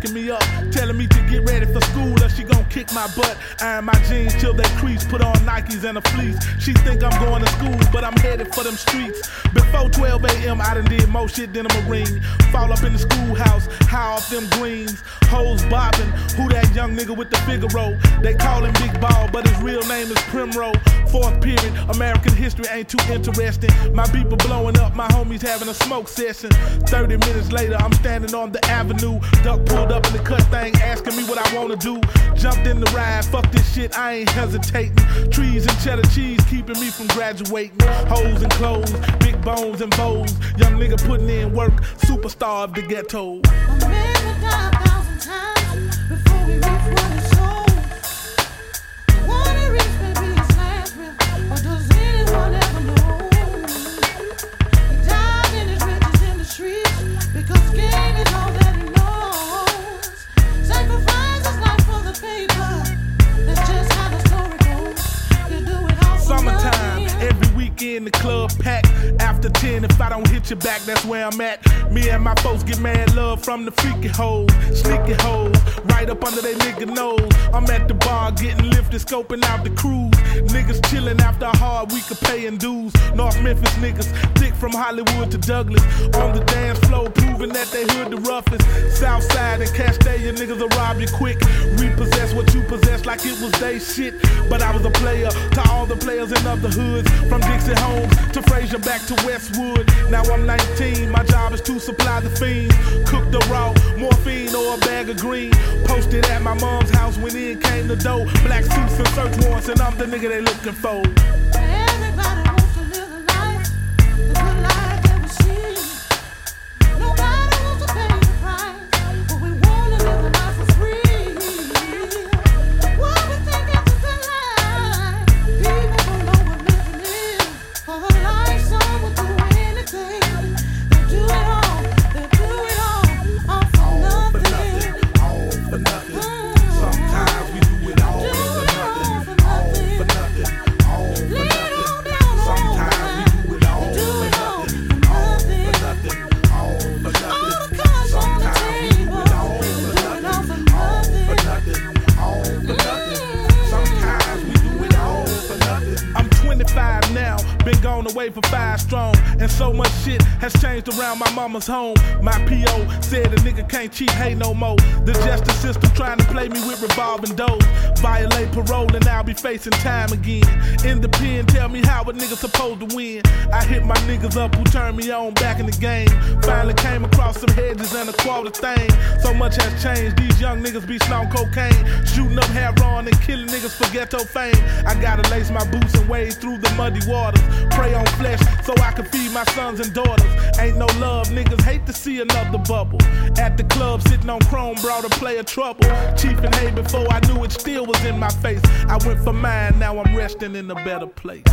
picking me up telling me to get ready for school or she gon' kick my butt. Iron my jeans till they crease, put on Nikes and a fleece. She think I'm going to school, but I'm headed for them streets. Before 12 a.m., I done did more shit than a Marine. Fall up in the schoolhouse, high off them greens. Hoes bobbing, who that young nigga with the Figaro? They call him Big Ball, but his real name is Premro. Fourth period, American history ain't too interesting. My people blowing up, my homies having a smoke session. 30 minutes later, I'm standing on the avenue. Duck pulled up in the cut thing, asking me what I wanna do. Jumped in the ride, fuck this shit, I ain't hesitating. Trees and cheddar cheese keeping me from graduating. Hoes and clothes, big bones and bows. Young nigga putting in work, superstar of the ghetto. Weekend the club packed. After 10, if I don't hit you back, that's where I'm at. Me and my folks get mad love from the freaky hoes, sneaky hoes, right up under they nigga nose. I'm at the bar getting lifted, scoping out the cruise. Niggas chillin' after a hard week of paying dues. North Memphis niggas, thick from Hollywood to Douglas. On the dance floor, proving that they hood the roughest. Southside and Castalia niggas will rob you quick. Repossess what you possess like it was they shit. But I was a player to all the players in other hoods. From Dixie Homes to Frayser back to Westwood. Now I'm 19, my job is to supply the fiends. Cook the a bag of green. Posted at my mom's house when in came the dough. Black suits and search warrants, and I'm the nigga they looking for. Away for five strong, and so much shit has changed around my mama's home. My PO said a nigga can't cheat, hey no more. The justice system trying to play me with revolving doors. Parole and I'll be facing time again. In the pen, tell me how a nigga supposed to win. I hit my niggas up who turned me on back in the game. Finally came across some hedges and a quarter thing. So much has changed, these young niggas be snorting cocaine, shooting up heroin and killing niggas for ghetto fame. I gotta lace my boots and wade through the muddy waters. Prey on flesh so I can feed my sons and daughters. Ain't no love, niggas hate to see another bubble. At the club, sitting on chrome, brought a player trouble. Chief and hay before I knew it still was in my face. I went for mine, now I'm resting in a better place.